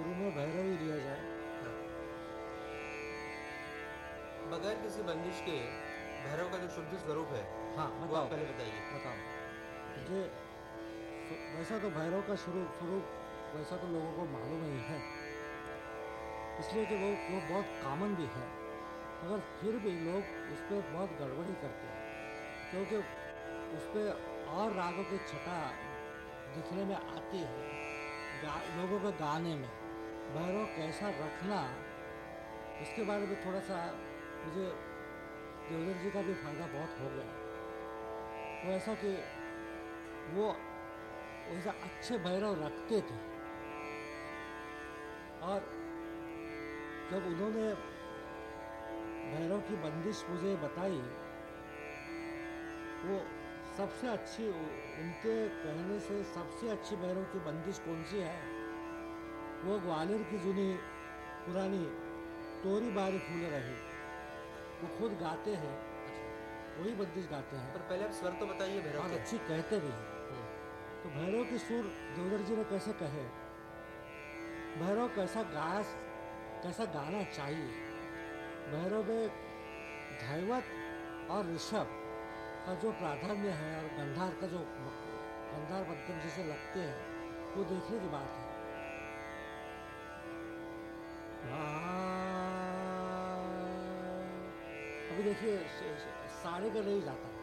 शुरू में भैरव ही लिया जाए। बगैर किसी बंदिश के भैरव का जो शुद्ध स्वरूप है हाँ वो बताओ। आप पहले बताइए। बताओ। सु- वैसा तो भैरव का स्वरूप स्वरूप वैसा तो लोगों को मालूम ही है। इसलिए कि वो वो बहुत कॉमन भी है। मगर फिर भी लोग उस पर बहुत गड़बड़ी करते हैं। क्योंकि उस पर और रागों की छटा दिखने में आती है लोगों के गाने में। भैरव कैसा रखना, उसके बारे में थोड़ा सा मुझे देवधर जी का भी फ़ायदा बहुत हो गया। वो ऐसा कि वो वैसा अच्छे भैरव रखते थे। और जब उन्होंने भैरव की बंदिश मुझे बताई, वो सबसे अच्छी, उनके कहने से सबसे अच्छी भैरव की बंदिश कौन सी है? वो ग्वालियर की जुनी पुरानी तोरी बारी फूल रही। वो खुद गाते हैं। वही बंदिश गाते हैं। पर पहले आप स्वर तो बताइए भैरव और अच्छी कहते भी हैं। हम्म, तो भैरव की सुर देवधर जी ने कैसे कहे? भैरव कैसा गाया कैसा गाना चाहिए? भैरव में धैवत और ऋषभ का जो प्राधान्य है और गंधार का जो गंधार मध्यम जैसे लगते हैं वो देखने की बात है। अभी देखिए सारे का नहीं जाता।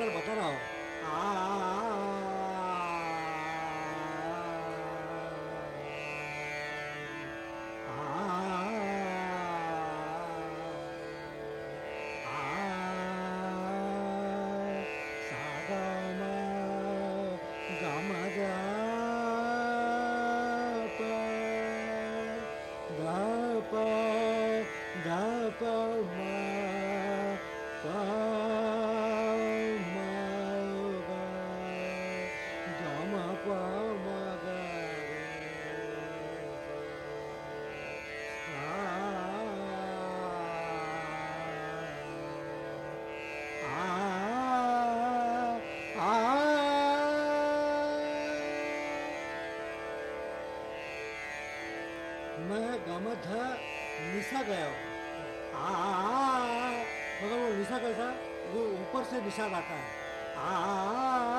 आ मैं गमध निशा गया हो। हूँ। आ मगर वो निशा कैसा? वो ऊपर से निशान आता है। आ आ।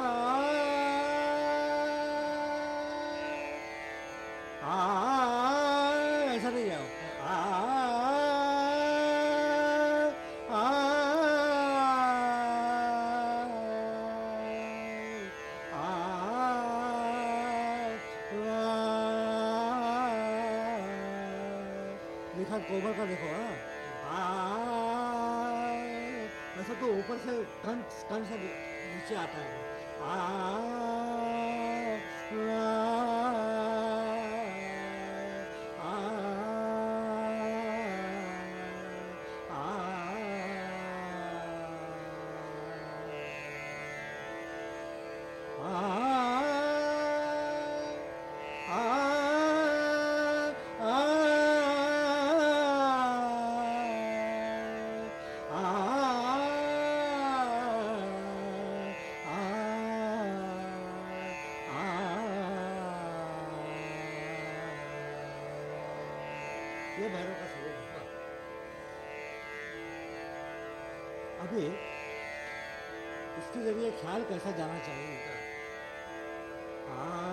गोबर का देखो हाँ। वैसे तो ऊपर से कंठ कंठ से नीचे आता है। आ, आ, आ, आ, आ, आ, आ, ये भैरव का स्वरूप है। अभी इसके ज़रिए ख्याल कैसा जाना चाहिए? हाँ।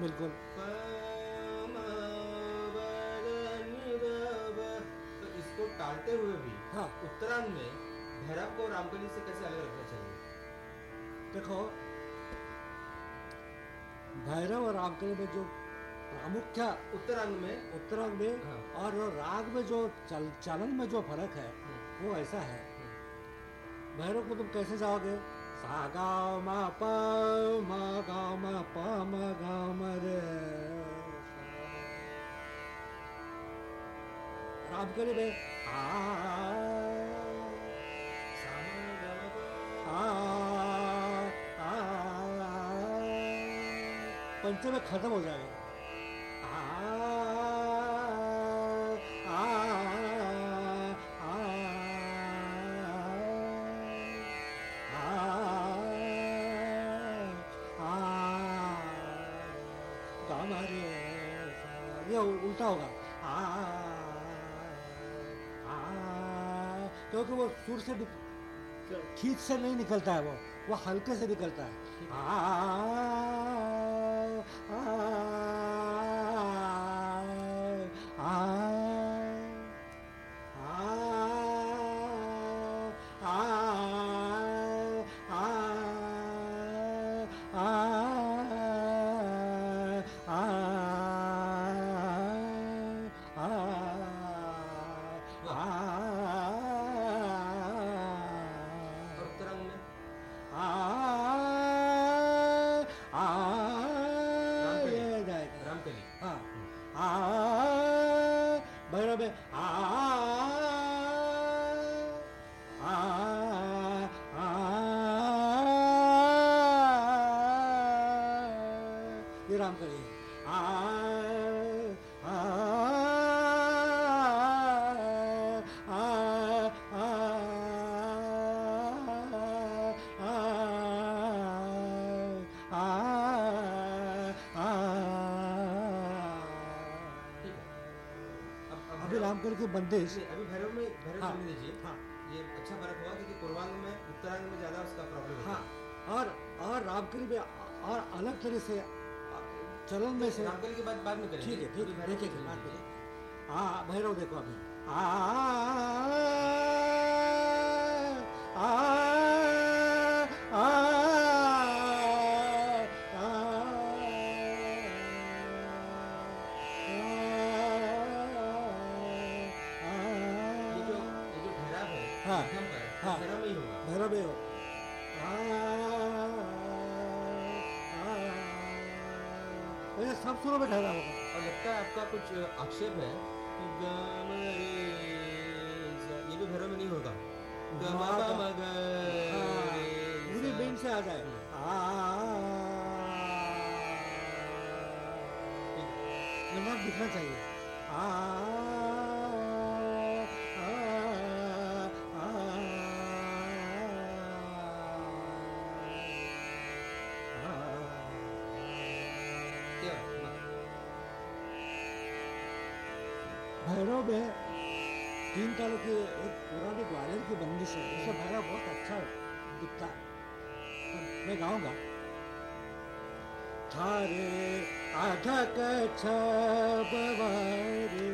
बिल्कुल। तो इसको टालते हुए भी हाँ। उत्तरांग में भैरव को रामकली से कैसे अलग रखना चाहिए? देखो भैरव और रामकली में जो प्रामुख्य उत्तरांग में? उत्तरांग में हाँ। और राग में जो चल चलन में जो फ़र्क है। वो ऐसा है। भैरव को तुम कैसे जाओगे? सा गा मा प मा गा मा प म गा म रे रामकली में आ आ आ पंचम खत्म हो जाएगा। सुर से खींच से नहीं निकलता है वो वो हल्के से निकलता है। आ अब के बंदिश अभी भैरव में भैरव हाँ, हाँ ये अच्छा फ़र्क हुआ क्योंकि पूर्वांग में उत्तरांग में ज़्यादा उसका प्रॉब्लम हाँ और और रामकली में और अलग तरह से चलन में से रामकली की बात बाद में करेंगे ठीक है ठीक है देखिए बात। हाँ भैरव देखो अभी आ है हाँ, हाँ। भैरव ही हो ये सब सुरों में ठहरा होगा और लगता है आपका कुछ आक्षेप है कि गम ये भी भैरव में नहीं होगा हाँ, हाँ, पूरी। बेंच से आ जाए ठीक दिखना चाहिए आ भैरव है। तीन तालों के एक पुरानी ग्वालियर की बंदिश है। उससे भैरव बहुत अच्छा दिखता है। तो मैं गाऊँगा। थारे आधा कछ हे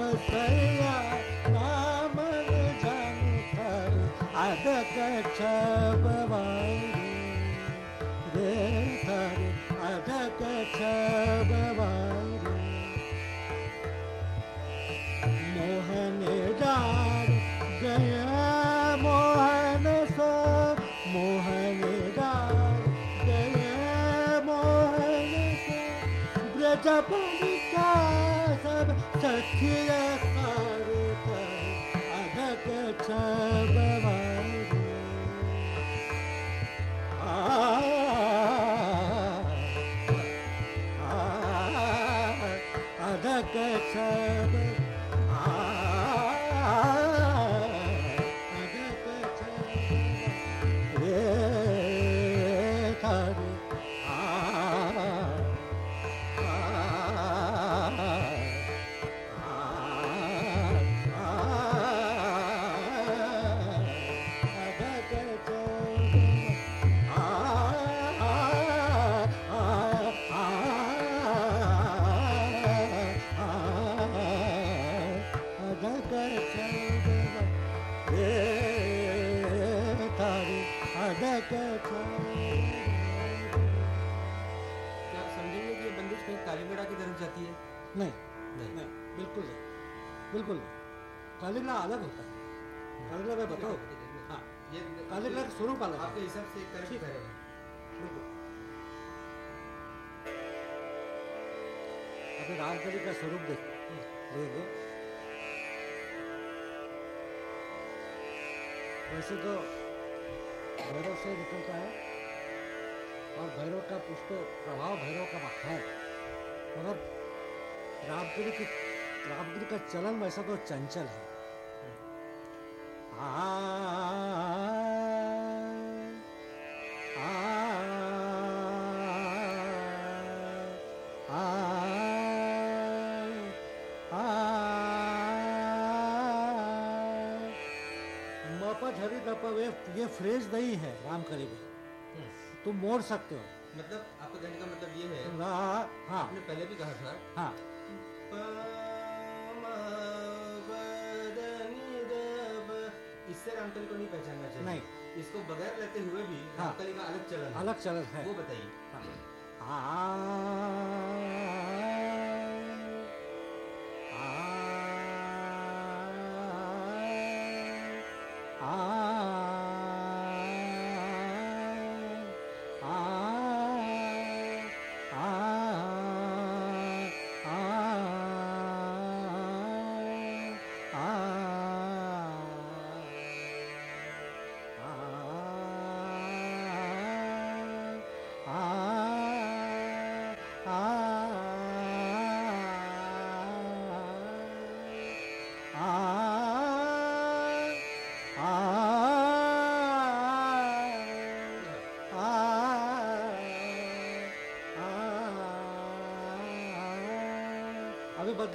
या अधक बव अधक बवा मोहन गया मोहनसो मोहन गया मोहन मोहनस ब्रजप सब सखिया सारे कर अधक छबवारे बिल्कुल। कालीगढ़ा अलग होता है। कालीगढ़ा में बताओ है, ये का स्वरूप अलग आपके हिसाब से करेक्ट ठीक है। बिल्कुल। अभी रामकली का स्वरूप देख लेंगे वैसे तो भैरव से निकलता है और भैरव का पुष्प प्रभाव भैरव का है। मगर रामगिरी की काव्य का चलन वैसा तो चंचल है। आ, आ, आ, ये फ्रेज नहीं है राम करीबी तुम मोड़ सकते हो। मतलब आपको कहने का मतलब ये है हाँ। आपने पहले भी कहा था हाँ। इससे रामकली को नहीं पहचानना चाहिए। नहीं। इसको बगैर लेते हुए भी हाँ। रामकली का अलग चलन अलग चलन है। वो बताइए। हाँ। आ, आ, आ,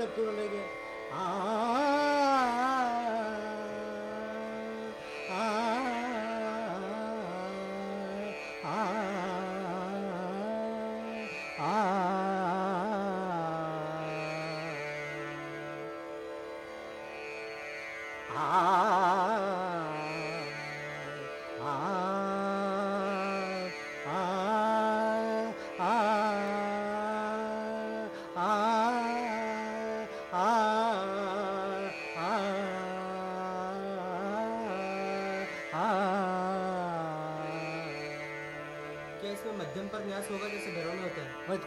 क्यों लेंगे? आ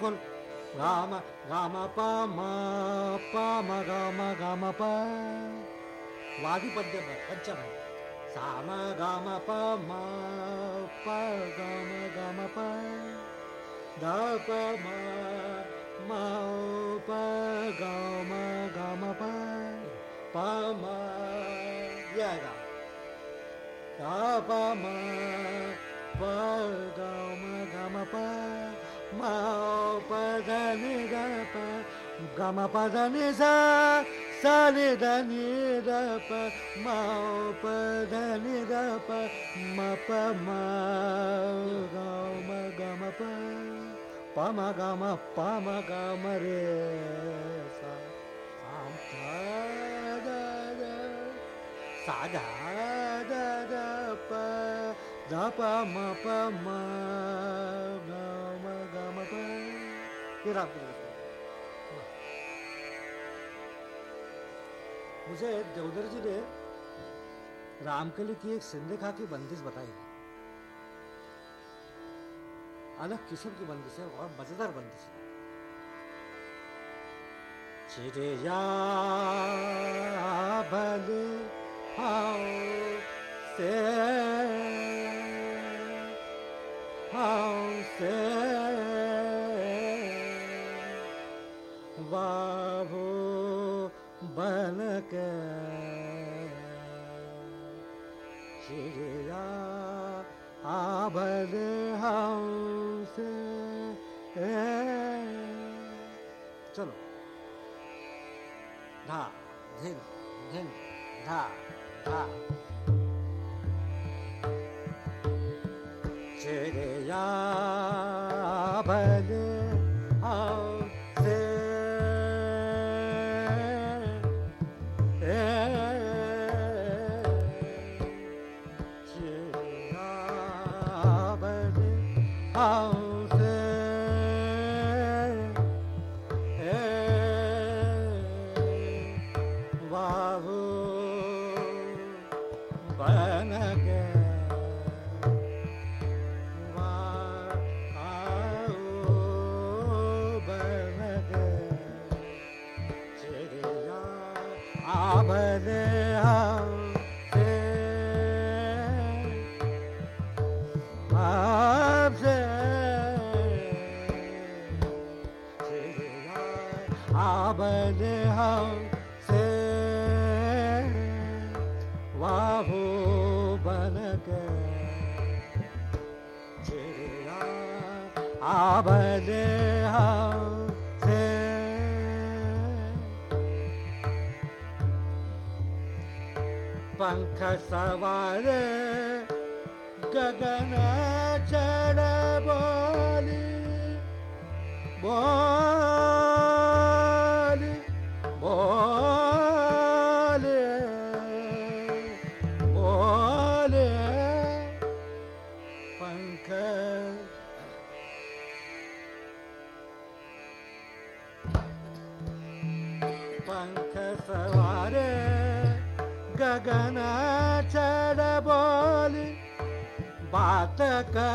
होता है वैद कौन राम राम प म प म ग म ग म प वादी पद्य है पंचम है साम ग म प म प ग म ग म प द प म म प ग म ग म प प म ये आएगा द प म प ग म ग म प म प द नि द प ग म प द नि सा सा नि द नि द प म प द नि द प म प म ग म ग म प प म ग म प म ग म रे सा साम प द द सा ध द द प ध प म प म ग म ग म प ये राम का। रस है। मुझे देवधर जी ने रामकली की एक सिंधिखा की बंदिश बताई है। अलग किस्म की बंदिश है और मज़ेदार बंदिश है। चिड़िया भले हाओ से हाओ से। श्रीरा आभद सवार गगन चढ़ बोली बोली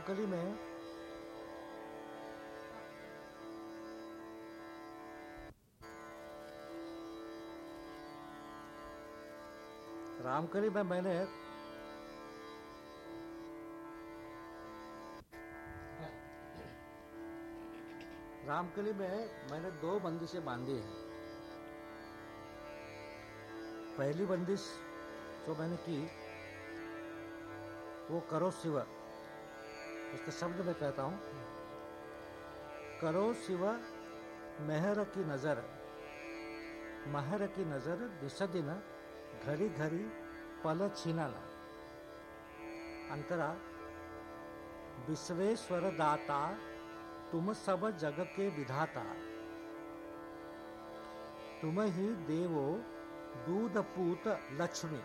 रामकली में रामकली में, मैंने रामकली में, मैंने दो बंदिशें बांधी हैं। पहली बंदिश जो मैंने की, वो करो शिव। उसके शब्द में कहता हूँ, करो शिव मेहर की नज़र, महर की नज़र दिशदिन घड़ी घड़ी पल छीनाला। अंतरा, विश्वेश्वर दाता, तुम सब जग के विधाता। तुम ही देवो दूध पूत लक्ष्मी।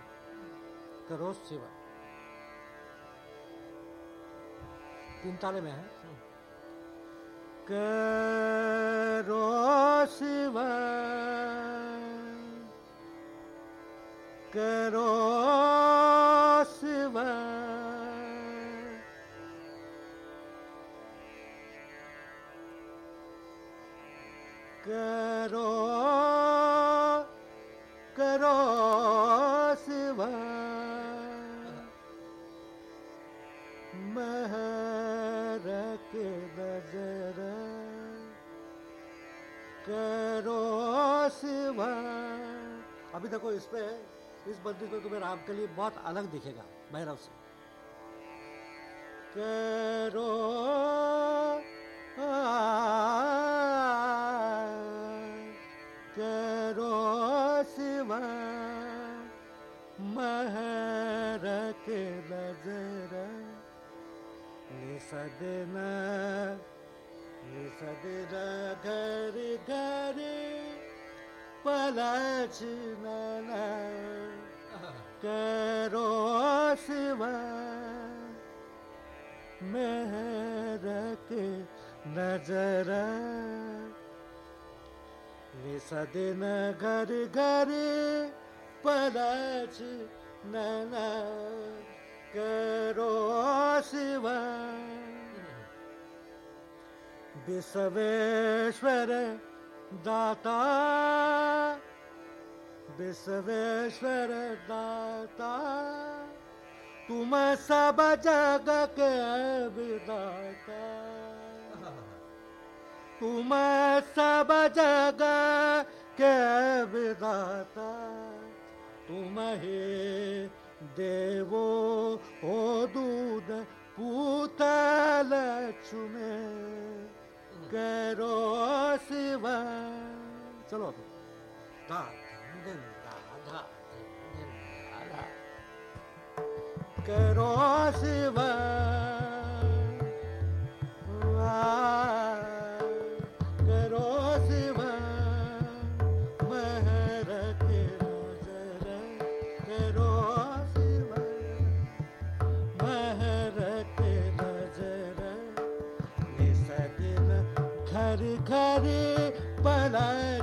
करो शिव। तीन ताले में है। करो शिव करो शिव करो बंदी को तुम्हें राम के लिए बहुत अलग दिखेगा, भैरव से। करो करो शिव महर के नज़र निसदन निसदन घर घर, पलच करो शिव मेहर नज़र। निसदिन घर घर पलच नना करो शिव विश्वेश्वर दाता। विश्वेश्वर दाता तुम सब जग के विदाता तुम सब जग के विदाता तुम ही देवो ओ दूध पूतल चुमे करो शिव चलो तो। करो शिव करो शिव महर के नज़र करो शिव महर के नज़र निस दिन घर घर पलच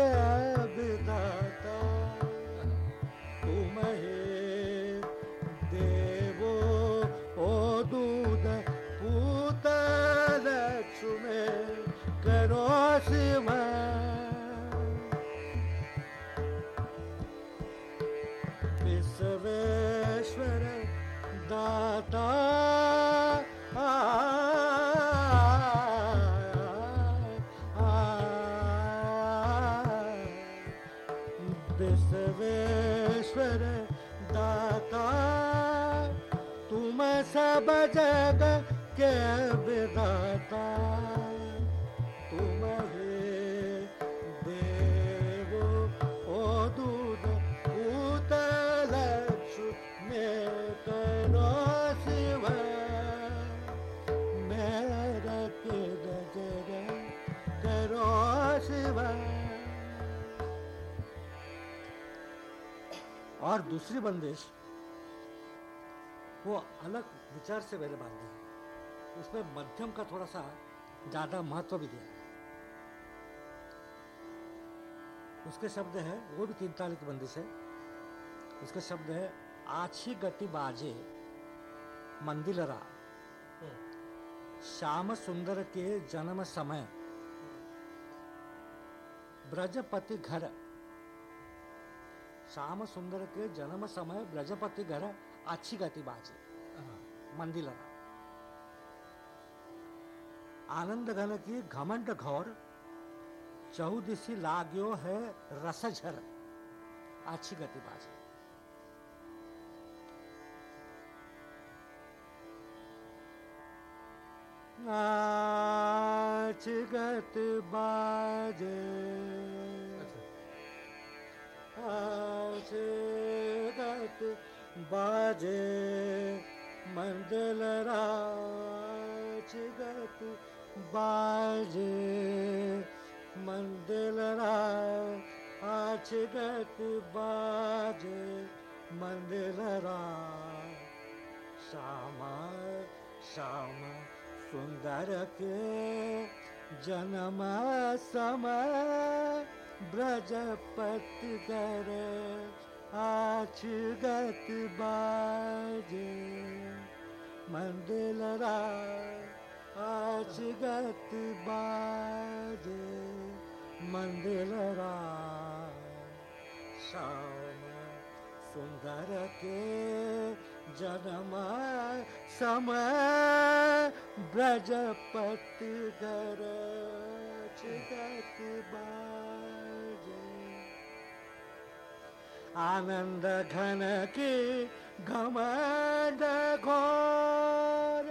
जगत के से मैंने बांधी। है उसमें मध्यम का थोड़ा सा ज़्यादा महत्व भी दिया। उसके शब्द है, वो भी तीन ताली की बंदिश है उसके शब्द है, आछी गति बाजे, मंदिलरा। श्याम सुंदर के जन्म समय। ब्रजपति घर। श्याम सुंदर के जन्म समय, ब्रजपति घर अच्छी गति बाजे। मंदिलरा आनंद घन की घमंड घोर चौदिशी लाग्यो है रसझर। अच्छी गति बाजे। नाच गत बाजे। नाच गत बाजे। मंडल राज गति बाजे मंडल राज गति बाजे मंडल श्यामा, श्याम सुंदर के जन्म समय ब्रजपति करे आछ गति बाजे। मंडलरा आजगत बाजे मंडलरा, श्याम सुंदर के जन्म समय ब्रजपत घर जगत बाजे आनंद घन के घमंड घोर,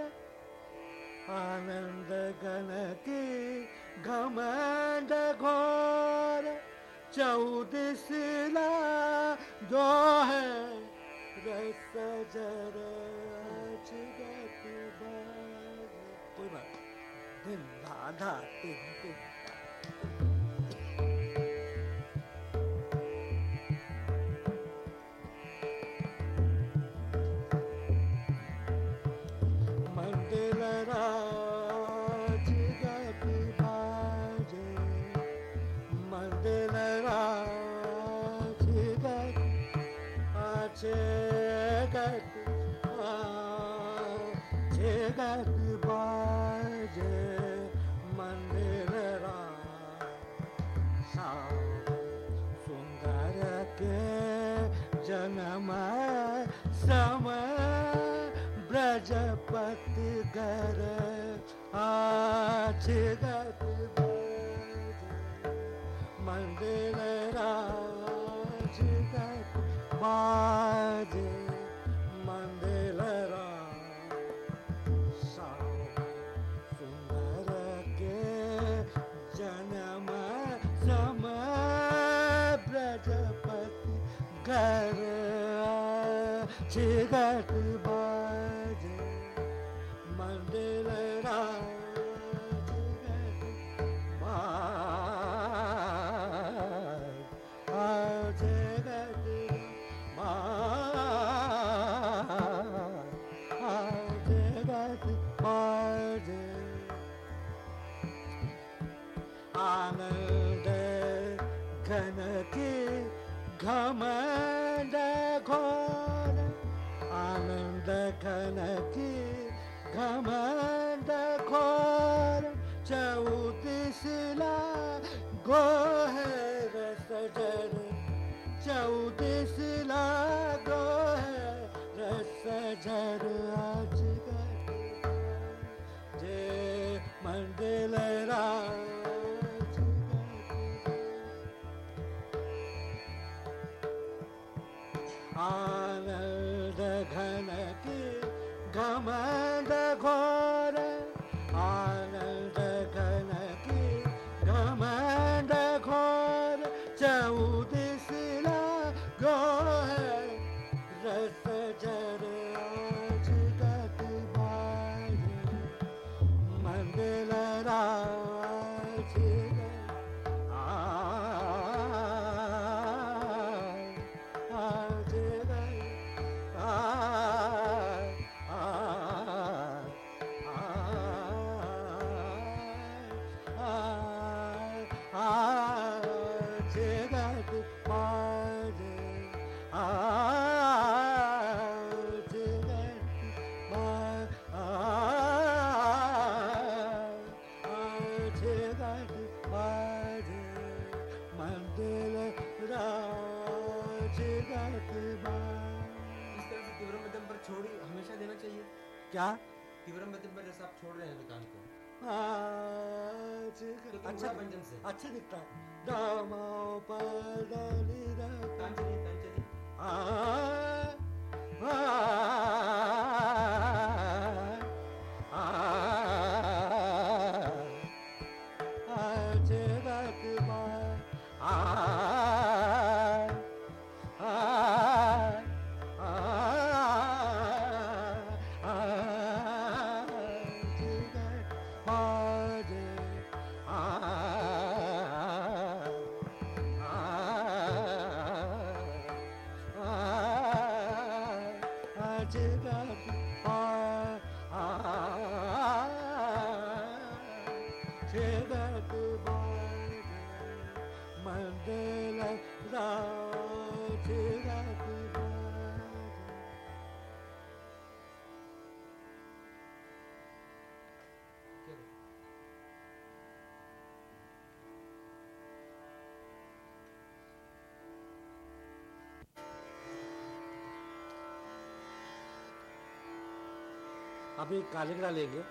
आनंद गण की घमंड घोर चौदसिला जो है, रस जर कोई बात? दिन धाधा दिन दिन सम समय ब्रजपति गर आछ गति मंदिर राज गति आनंद घन के घम घोर आनंद घन घनके घमड घोर चौतीसला गोह रस जर चौतीसला गोह रस जर अभी कालीगड़ा लेंगे।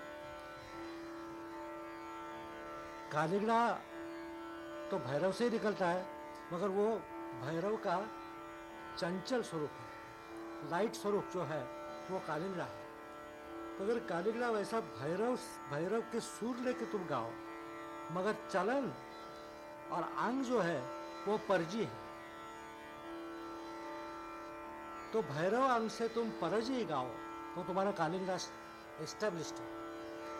कालीगड़ा तो भैरव से ही निकलता है, मगर वो भैरव का चंचल स्वरूप है, लाइट स्वरूप जो है, वो कालिंगड़ा है। तो कालिंगड़ा वैसा भैरव भैरव के सुर लेके तुम गाओ, मगर चलन और अंग जो है, वो परजी है। तो भैरव अंग से तुम परजी गाओ तो तुम्हारा कालिंगड़ा एस्टेब्लिश्ड है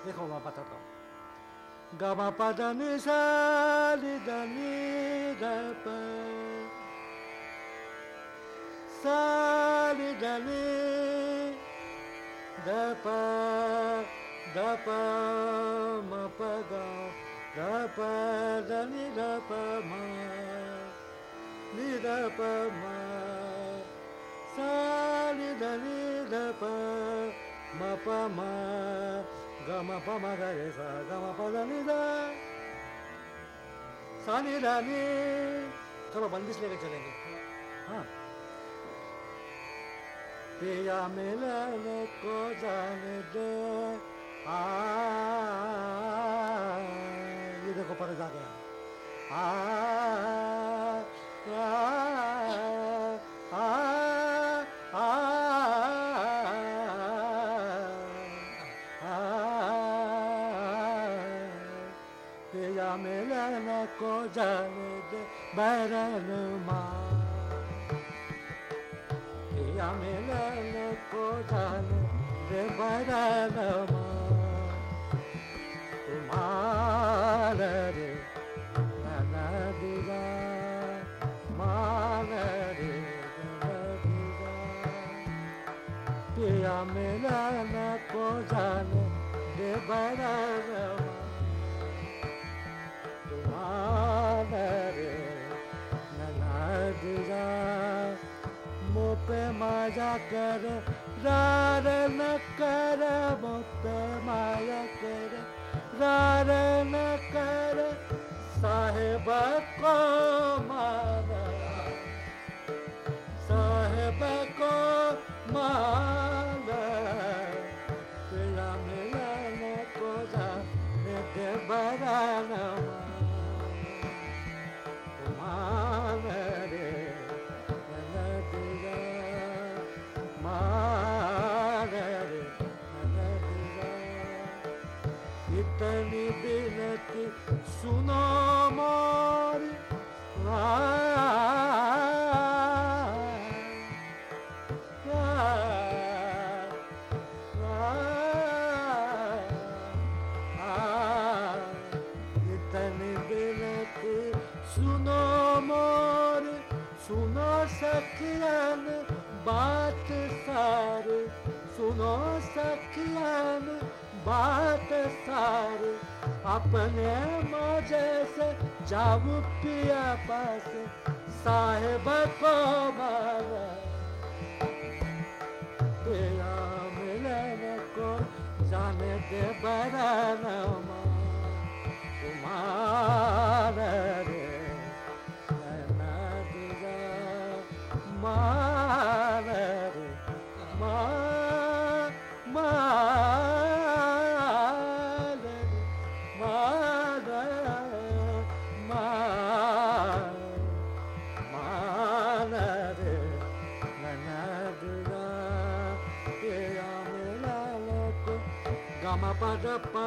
देखो मैं बताता हूँ गमा पद नि सा नि द नि द प सा नि द नि द प द प म प ग द प द नि द प म नि द प म सा नि द म प म ग म प म ग रे सा ग म प द नि द सा नि द नि चलो बंदिश लेके चलेंगे हाँ पिया मिलन को जाने दे आ ये देखो पर जा गया आ को जाने दे बैरन माँ। पिया मिलन को जाने दे बैरन तुम्हार रे नदिया मान रे पिया मिलन को जाने दे बैरन पे माया कर, रार न कर मुँह माया कर। रार न कर, साहेब को मारा। साहेब को मारा। सुनो अपने मज़े से जाऊ पिया पास, साहेब को मारा। तेरा मिलन को जाने दे बरन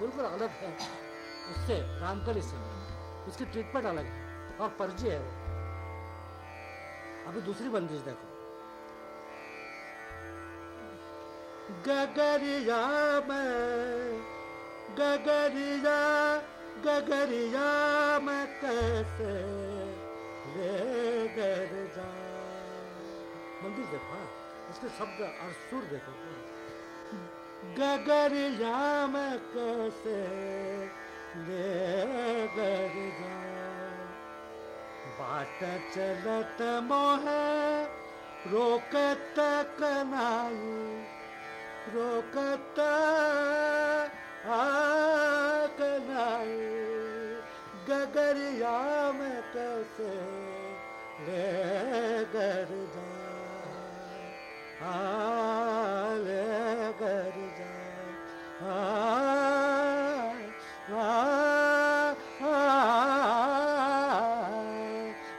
बिल्कुल अलग है। उससे रामकली से। उसकी ट्रीटमेंट अलग है। और पर्जी है अभी दूसरी बंदिश देखो। गगरिया में, गगरिया गगरिया में कैसे ले गर जा? मंदिर देखो हाँ, इसके शब्द और सुर देखो। गगरिया में कैसे ले गर जा? बाट चलत मोहे रोकत कनाई रोकत कनाई गगरिया में कैसे ले गर जा? आ, ले गर जा। आ, आ, आ,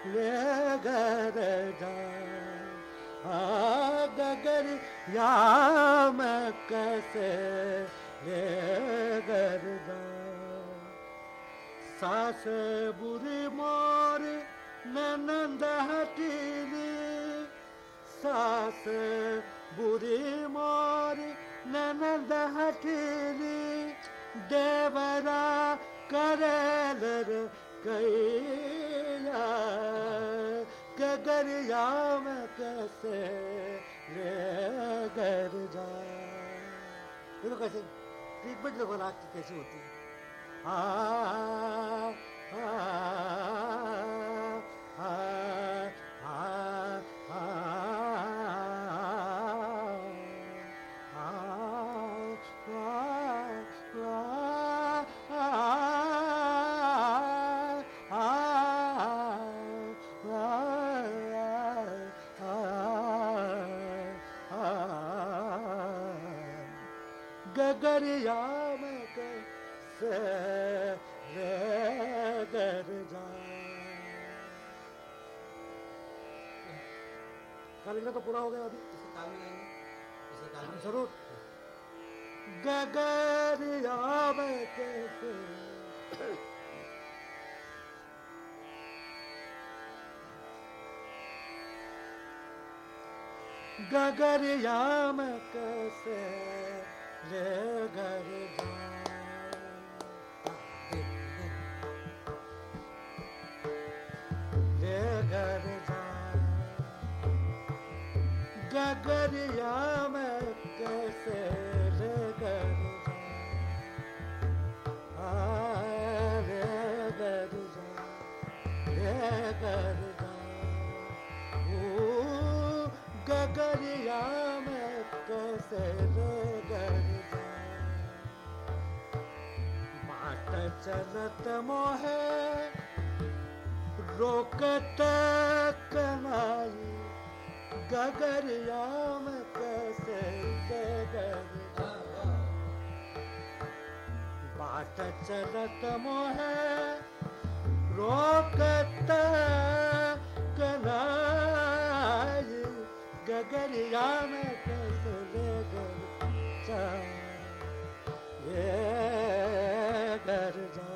ले गर आ, गगर या मैं कैसे सास बुरी मोर ननंद हटीली। सास बुरी मोर ननंद हटीली। देवरा करेलर कैया गगरिया में कैसे ले गर जा देखो कैसे ट्रीटमेंट देखो की कैसी होती है। आ आ तो पूरा हो गया अभी। इसे ताल में गाएँगे। इसे ताल में। ज़रूर। गगरिया में कैसे? गगरिया में कैसे? ले गर गगरिया में कैसे ले गर जा ले गर जा ले गर जा ओ गगरिया में कैसे ले गर जा बाट चलत मोहे, रोकत कनाई। गगरिया में कैसे गगर बाट चलत मोहे रोकत कनाई गगरिया कैसे गगर गर जा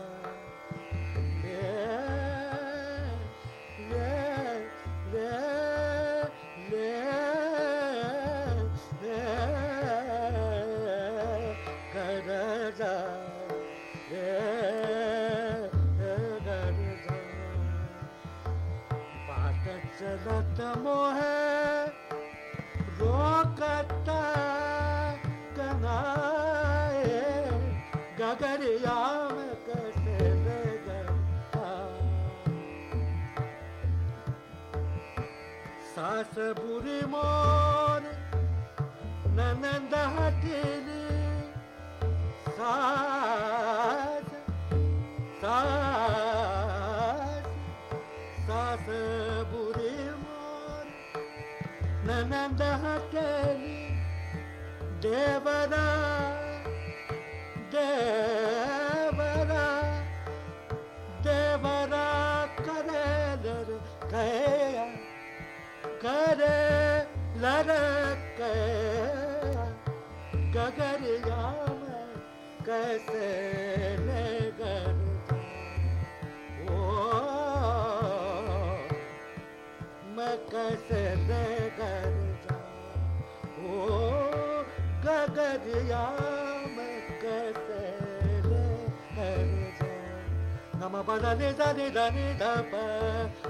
da ne da ne da ne da pa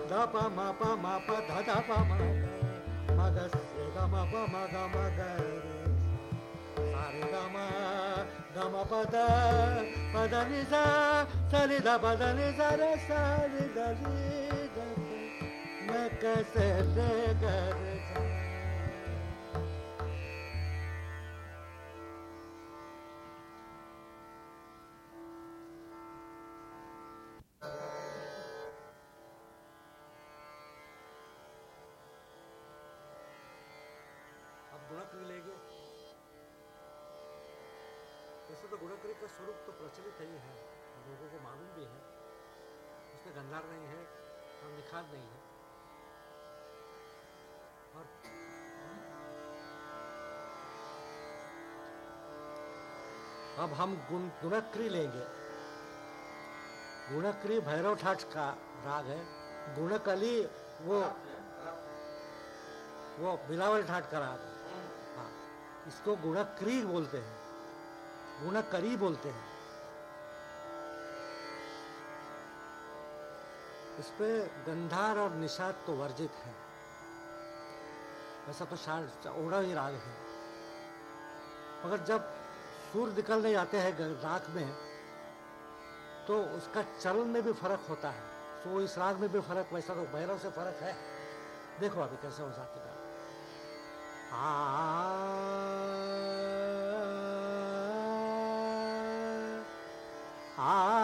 da pa ma pa ma pa da da pa ma da ma ga se ga ma pa ma ga ma ga re sa re ga ma ga ma pa da pa da ne sa sa re da pa da ne sa ra sa re da re da ma ka se re re प्रचलित ही, लोगों को मालूम भी है। उसमें गंधार नहीं है, और निखार नहीं है। और अब हम गुण गुणक्रिय लेंगे। गुणक्रिय भैरव ठाट का राग है। गुणकली वो वो बिलावल ठाट का राग है। हाँ इसको गुणक्री बोलते हैं। गुणकरी बोलते हैं। इस पे गंधार और निषाद तो वर्जित है। वैसा तो ओढ़ा ही राग है। मगर जब सुर निकलने जाते हैं राग में तो उसका चलन में भी फ़र्क होता है। तो इस राग में भी फ़र्क, वैसा तो भैरव से फ़र्क है। देखो अभी कैसे हो जाती है। आ आ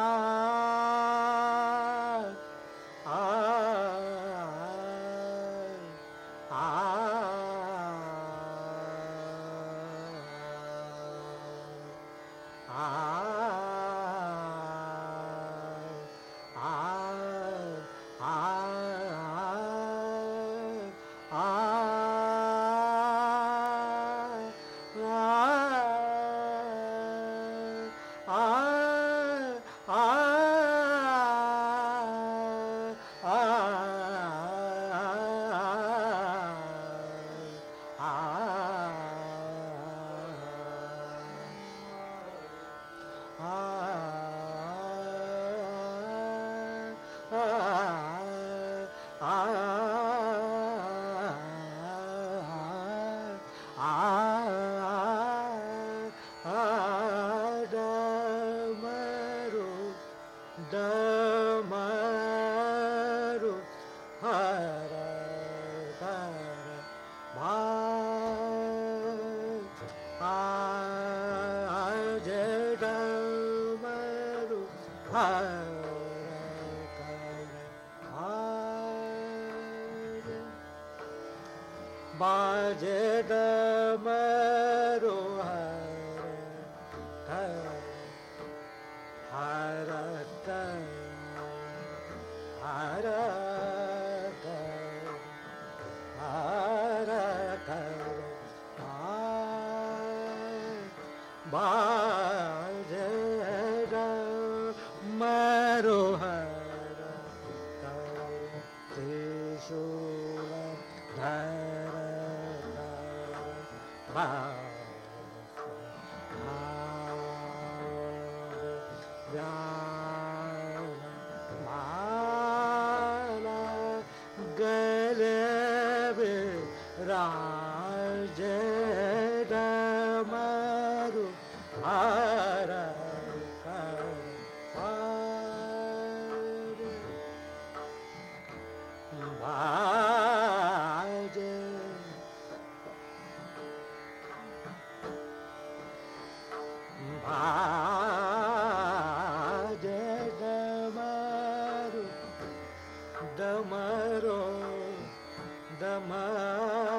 डमरो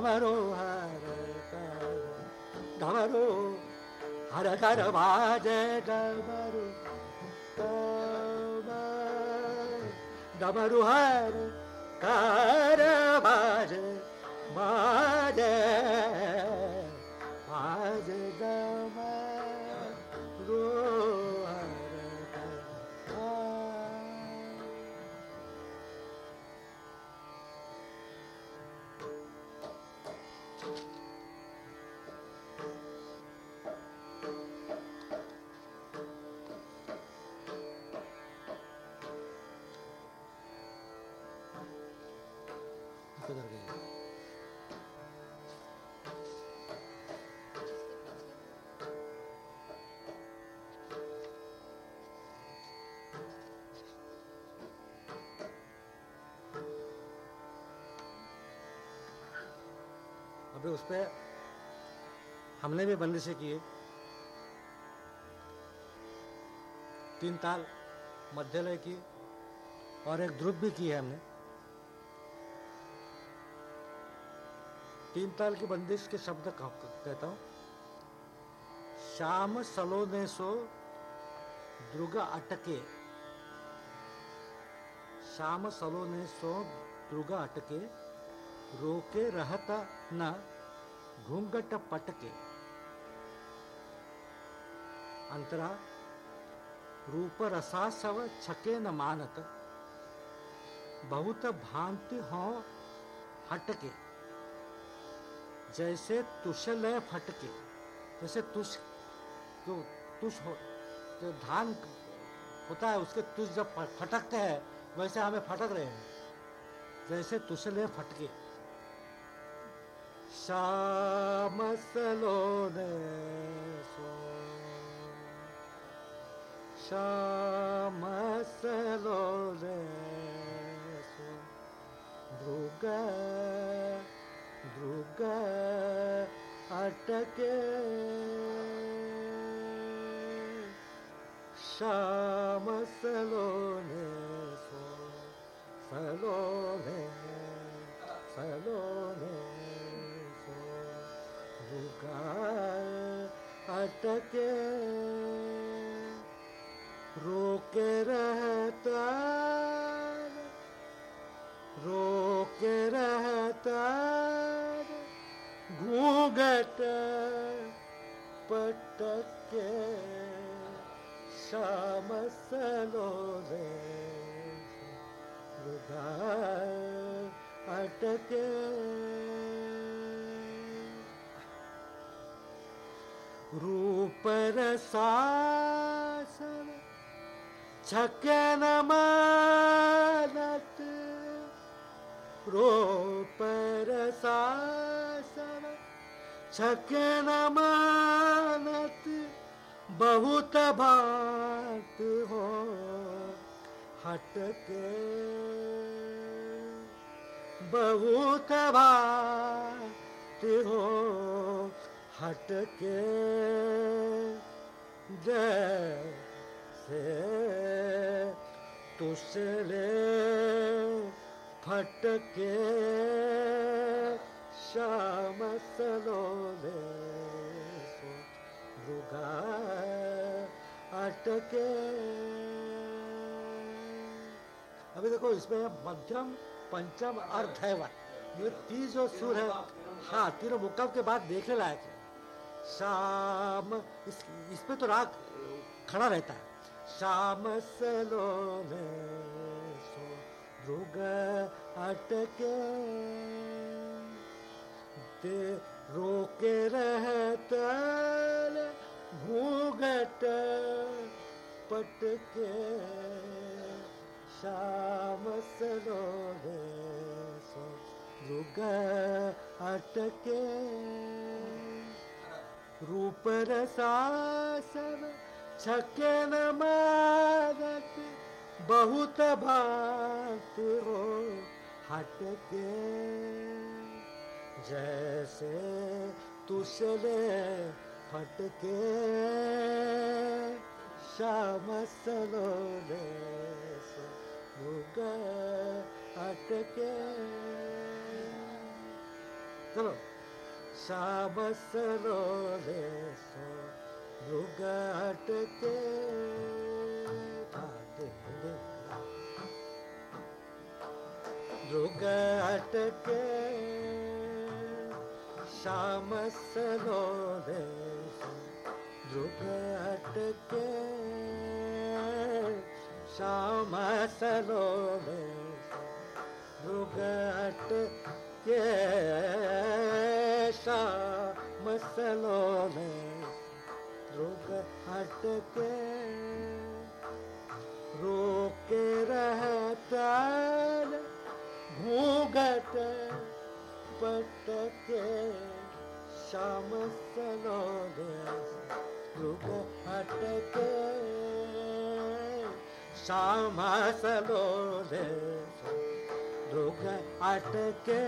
bávaro अभी उस पर हमने भी बंदिशें की है। तीन ताल मध्यलय की और एक ध्रुव भी की है हमने। तीन ताल की बंदिश के शब्द कहता हूँ। श्याम सलोने सो द्रुग अटके। श्याम सलोने सो द्रुग अटके। रोके रहता न, घूंघट पटके। अंतरा रूप रसासव छके न मानत। बहुत भांति हो हटके। जैसे तुषलय फटके, जैसे तुष, जो तुष हो, जो धान होता है, उसके तुष जब फटकते हैं, वैसे हमें फटक रहे हैं। जैसे तुषलय फटके। Shama Salone Shama Salone Druga Druga Atake. Shama Salone Salone Salone. रुका अटके। रोके रहता रोके रहता घूंघट पटके शाम सलोने रुका अटके। रूप रसासन छकन मानत रूप रसासन छकन मानत बहुत भात हो हटके बहुत भात हो हटके जैसे तुसले फटके शाम सलोले अटके। अभी देखो, इसमें मध्यम, पंचम और धैवत ये तीन जो सुर है। हाँ तीनों मुक्कम के बाद देखने लायक है। शाम, इस इस पे तो राग खड़ा रहता है। शाम सलोने सो ध्रुग अटके। ते रोके रहता घूंघट पटके। शाम सलोने सो ध्रुग अटके। रूप रसासन छकन मारत बहुत भात हो हटके। जैसे तुसले फटके शाम सलोले सो रुग अटके चलो। शाम सलोले सो रुग अटके रुग अटके शाम सलोले ध्रुग अटके श्याम सलोले ध्रुग अटके। श्याम सलोले ध्रुग अटके रोके रहता घूंघट पटके। श्याम सलोले ध्रुग अटके श्याम सलोले ध्रुग अटके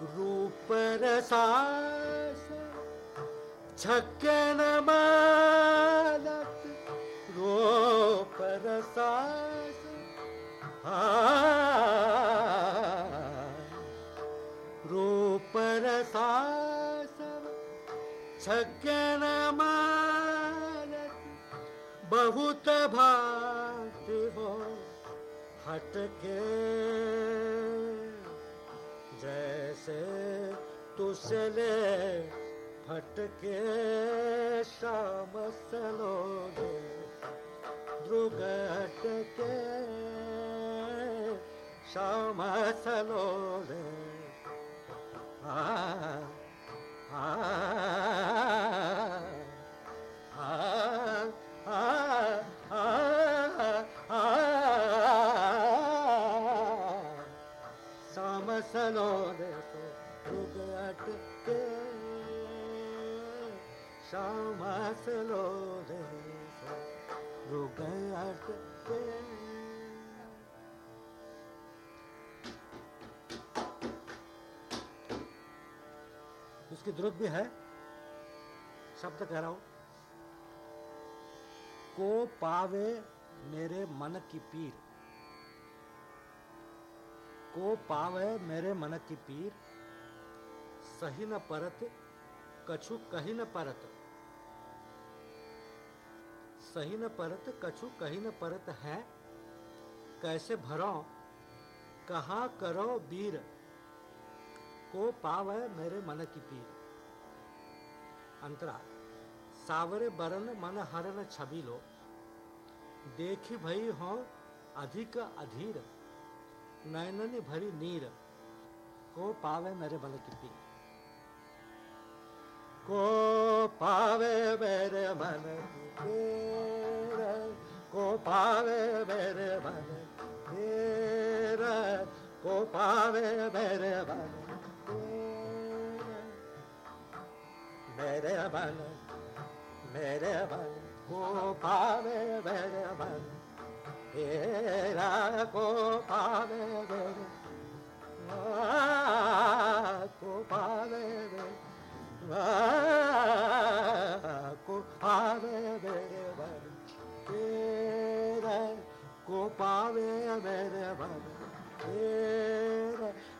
रूप रसास छक्कन मालत रूप रसास रूप रसासन छक्कन मालत बहुत भात हो हटके जैसे तुसले फटके शाम सलोगे ध्रुग अटके श्याम सलोगे आ आ आ आ लो रे सो रुक गया के इसकी ध्रुव भी है, शब्द कह रहा हूँ। को पावे मेरे मन की पीर। को पावे मेरे मन की पीर, सही न परत, कछु कही न परत। सही न परत, कछु कही न परत है। कैसे भरो, कहा करो बीर, को पावे मेरे मन की पीर। अंतरा सावरे बरन मन हरन छबी लो। देखी भई हो अधिक अधीर नयननि भरी नीर, को पावे मेरे मन की पीर। को पावे मेरे मन की को पावे मेरे मन को पावे मेरे मन मेरे मन मेरे मन को पावे मेरे मन तेरा को पावे मेरे को पावे मेरे।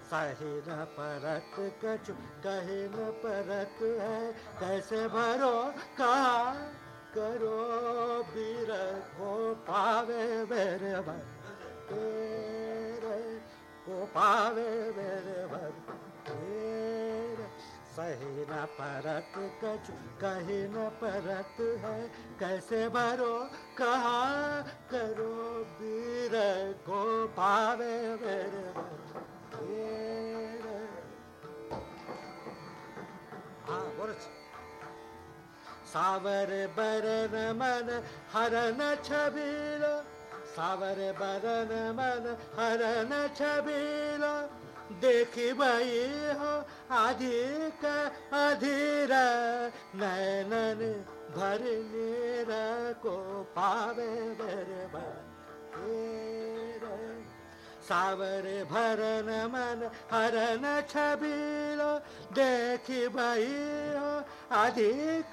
सही न परत कछु कहे न परत है, कैसे भरो कहा करो बीर को पावे मेरे भर तेरे को पावे मेरे भर तेरे सही न परत कछु, कहे न परत है। कैसे भरो कहा करो बीर को पावे मेरे हाँ सावर बरन मन, हरन छबील। सावर बरन मन, हरन छबील। देखी भई, हो अधिक अधीर नैनन भर नीर को पावे मेरे तेरे सावर भरन मन हरन छबीलो। देखी भई, हो अधिक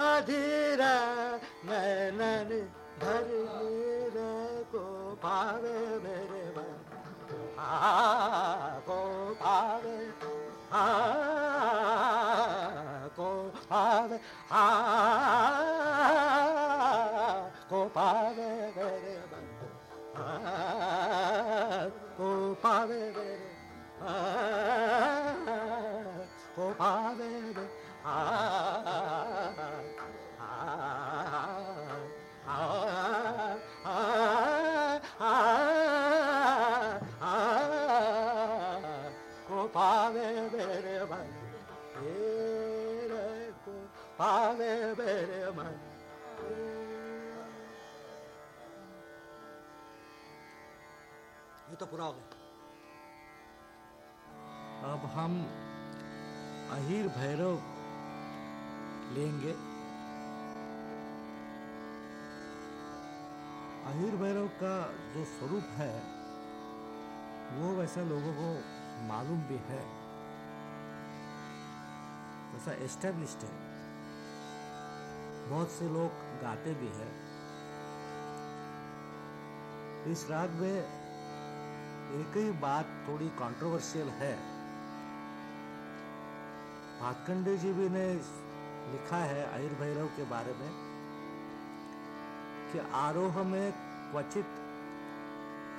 अधीर नैनन भर नीर को पावे मेरे मन compadre, ah, compadre, ah, compadre, ah, compadre, ah, compadre, ah, ah, ah, ah, ah. पूरा हो गया। अब हम अहिर भैरव लेंगे। अहिर भैरव का जो स्वरूप है, वो वैसा लोगों को मालूम भी है। वैसा एस्टेब्लिश्ड है। बहुत से लोग गाते भी हैं। इस राग में एक ही बात थोड़ी कंट्रोवर्शियल है। भातखंडे जी भी ने लिखा है आयुर भैरव के बारे में कि आरोह में क्वचित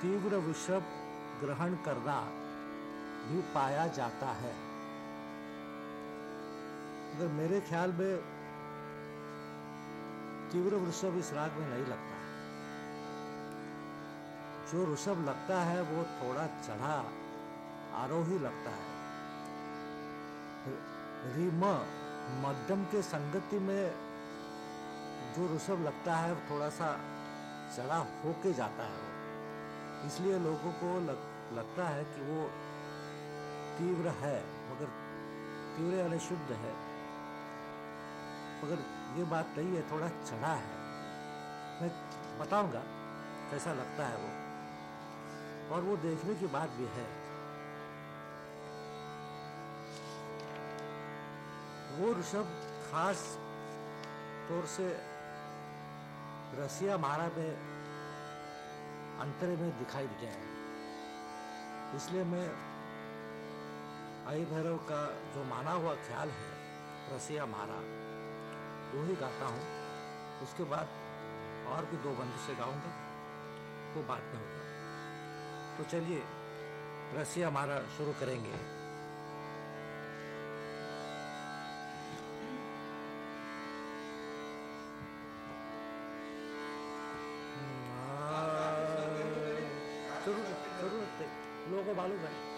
तीव्र विषभ ग्रहण करना भी पाया जाता है। मगर मेरे ख्याल में तीव्र वृषभ इस राग में नहीं लगता। जो ऋषभ लगता है वो थोड़ा चढ़ा आरोही लगता है। रिम मध्यम के संगति में जो ऋषभ लगता है वो थोड़ा सा चढ़ा होके जाता है। इसलिए लोगों को लग, लगता है कि वो तीव्र है मगर तीव्र यानी शुद्ध है। मगर ये बात नहीं है थोड़ा चढ़ा है। मैं बताऊँगा कैसा लगता है वो। और वो देखने की बात भी है। वो ऋषभ खास तौर से रसिया मारा में अंतरे में दिखाई दिया है। इसलिए मैं आई भैरव का जो माना हुआ ख्याल है, रसिया मारा, वो ही गाता हूँ। उसके बाद और भी दो बंद से गाऊँगा। वो बाद में तो चलिए रसिया हमारा शुरू करेंगे। शुरू शुरू लोगों मालूम है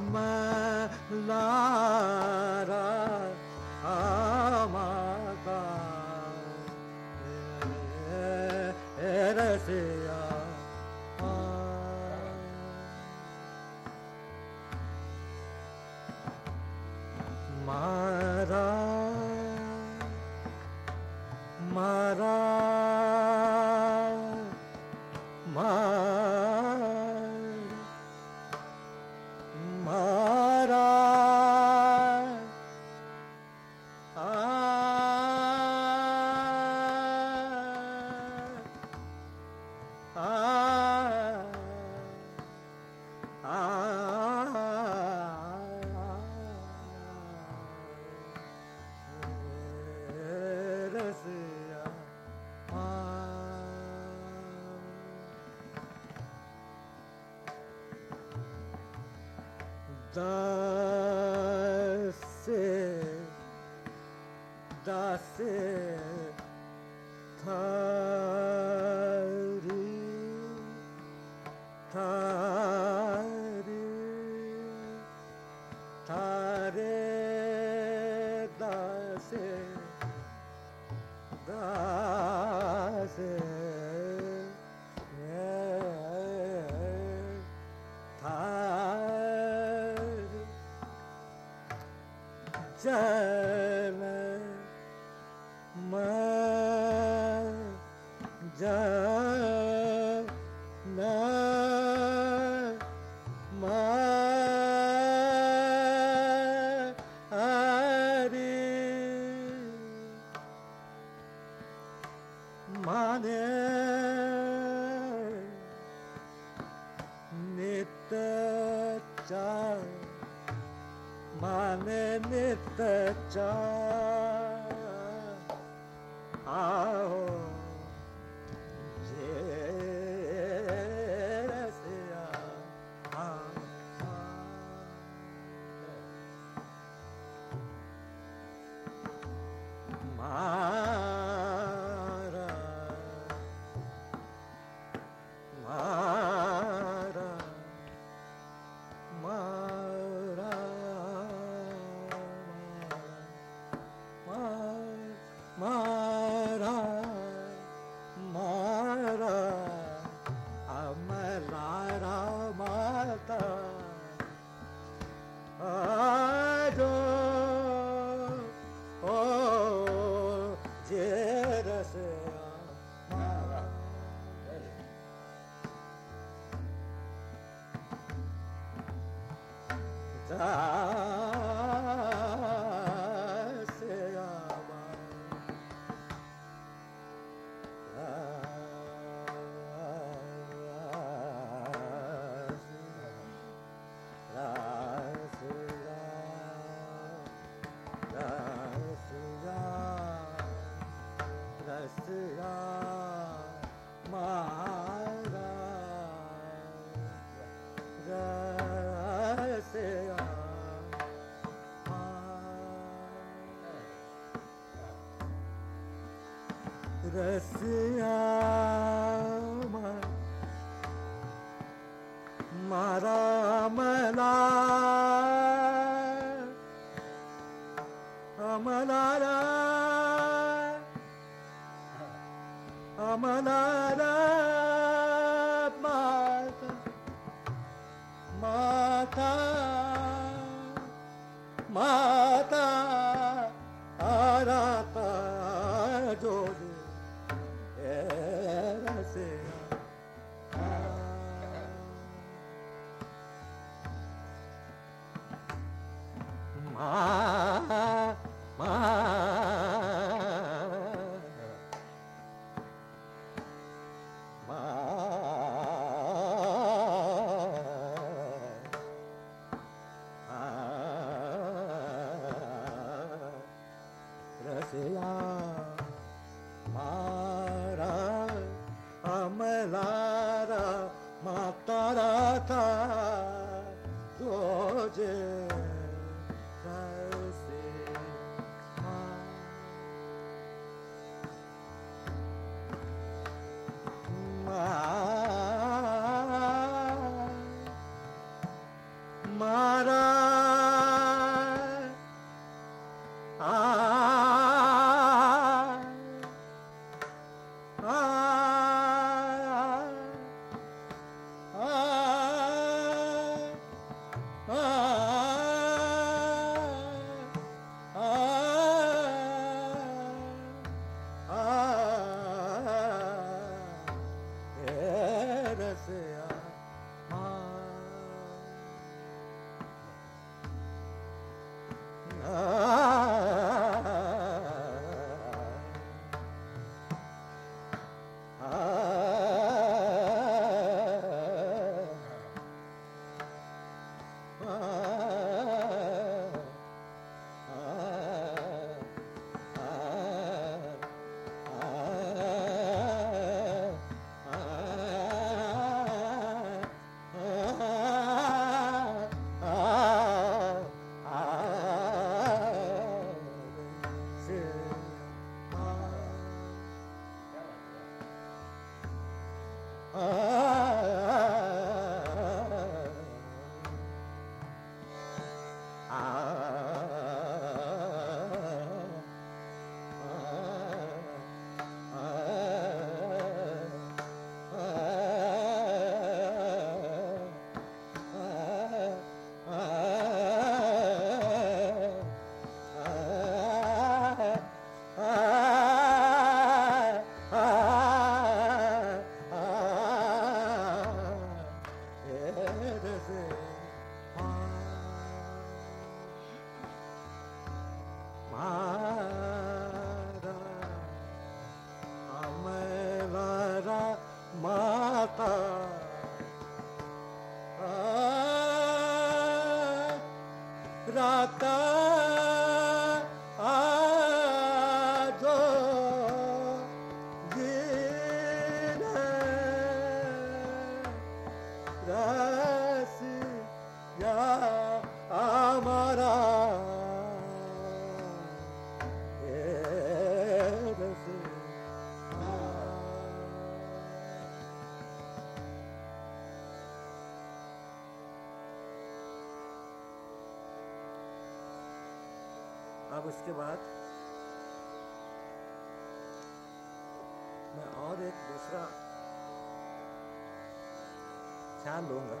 mama. जा रसिया मारा इसके बाद मैं और एक दूसरा ख्याल लूँगा,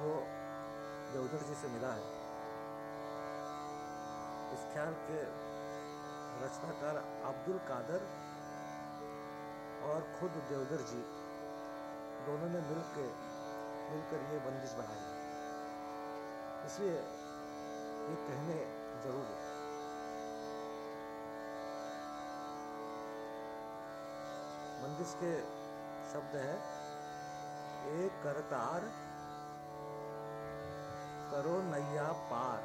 जो देवधर जी से मिला है। इस ख्याल के रचनाकार अब्दुल कादर और खुद देवधर जी, दोनों ने मिलकर मिलकर ये बंदिश बनाई। इसलिए ये कहने ज़रूर। बंदिश के शब्द है, एक करतार करो नैया पार।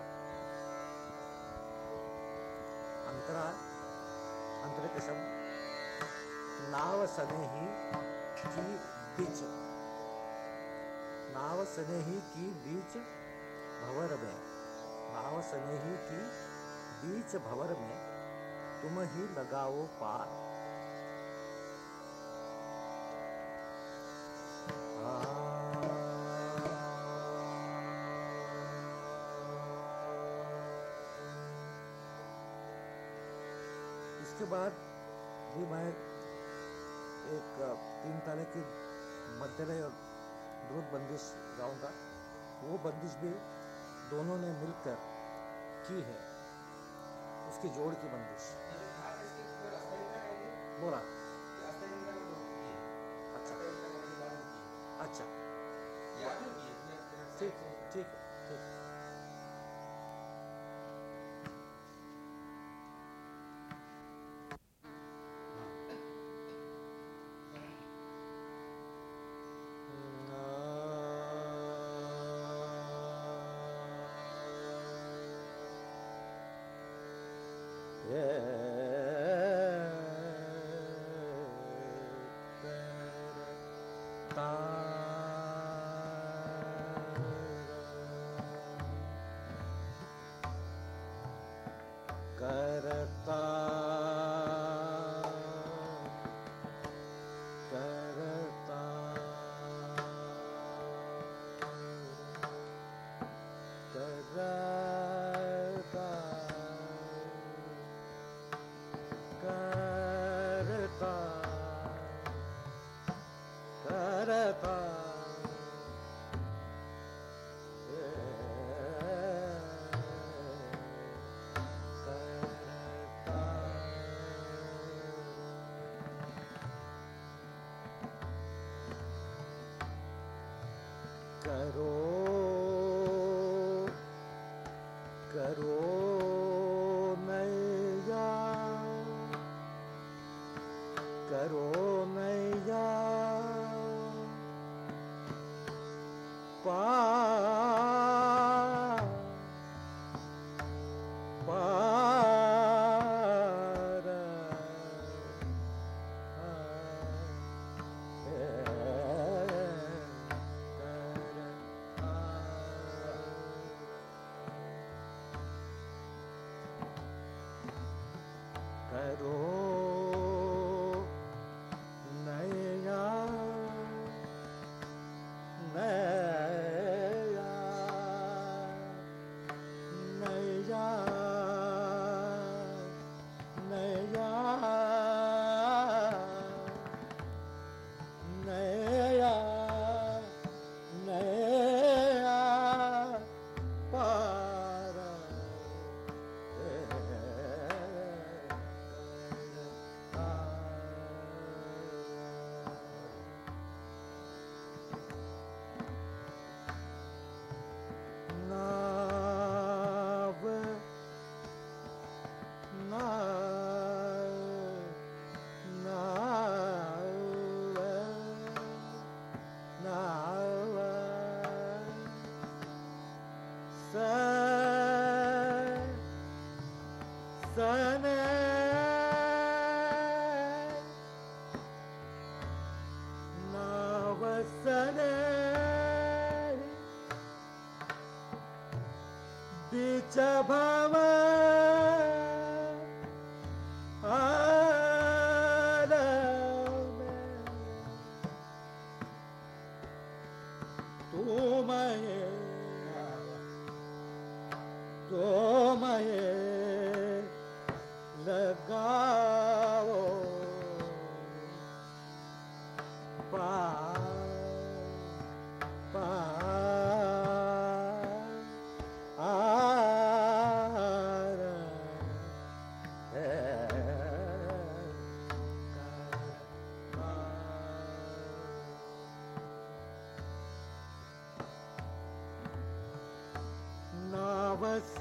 अंतरा अंतर के शब्द। नाव सने ही की बीच। नाव सने ही की बीच भवर में। भाव स्नेही की बीच भवर में तुम ही लगाओ पार। इसके बाद भी मैं एक, तीन ताले की मध्यलय और द्रुत बंदिश गाऊँगा। वो बंदिश भी दोनों ने मिलकर की है उसकी जोड़ की बंदिश। बोला। अच्छा। अच्छा। ठीक ठीक ठीक। करो भव तू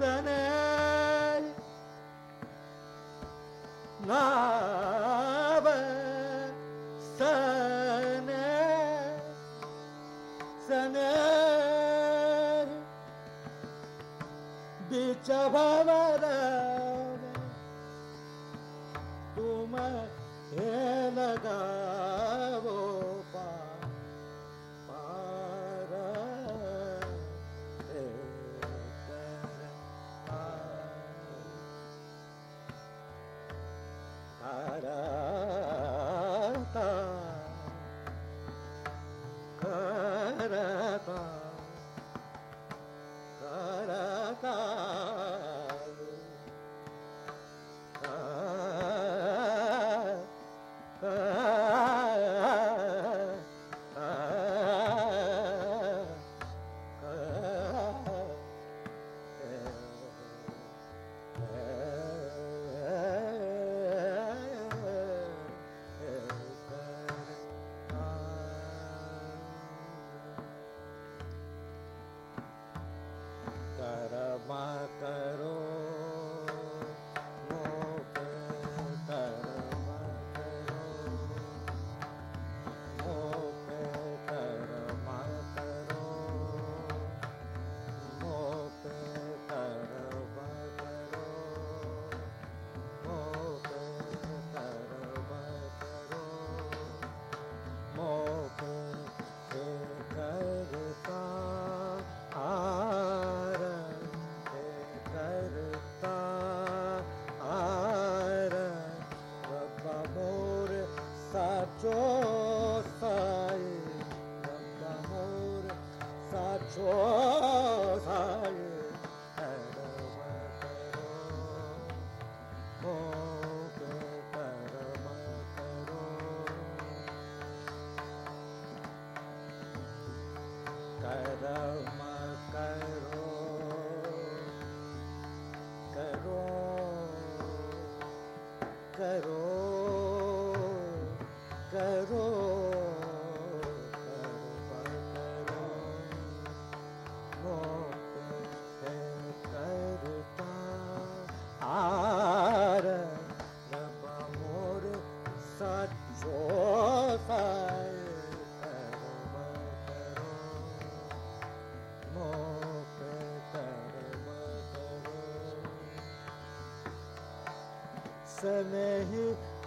नावसने नावसने सने बीच भवर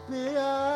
पिया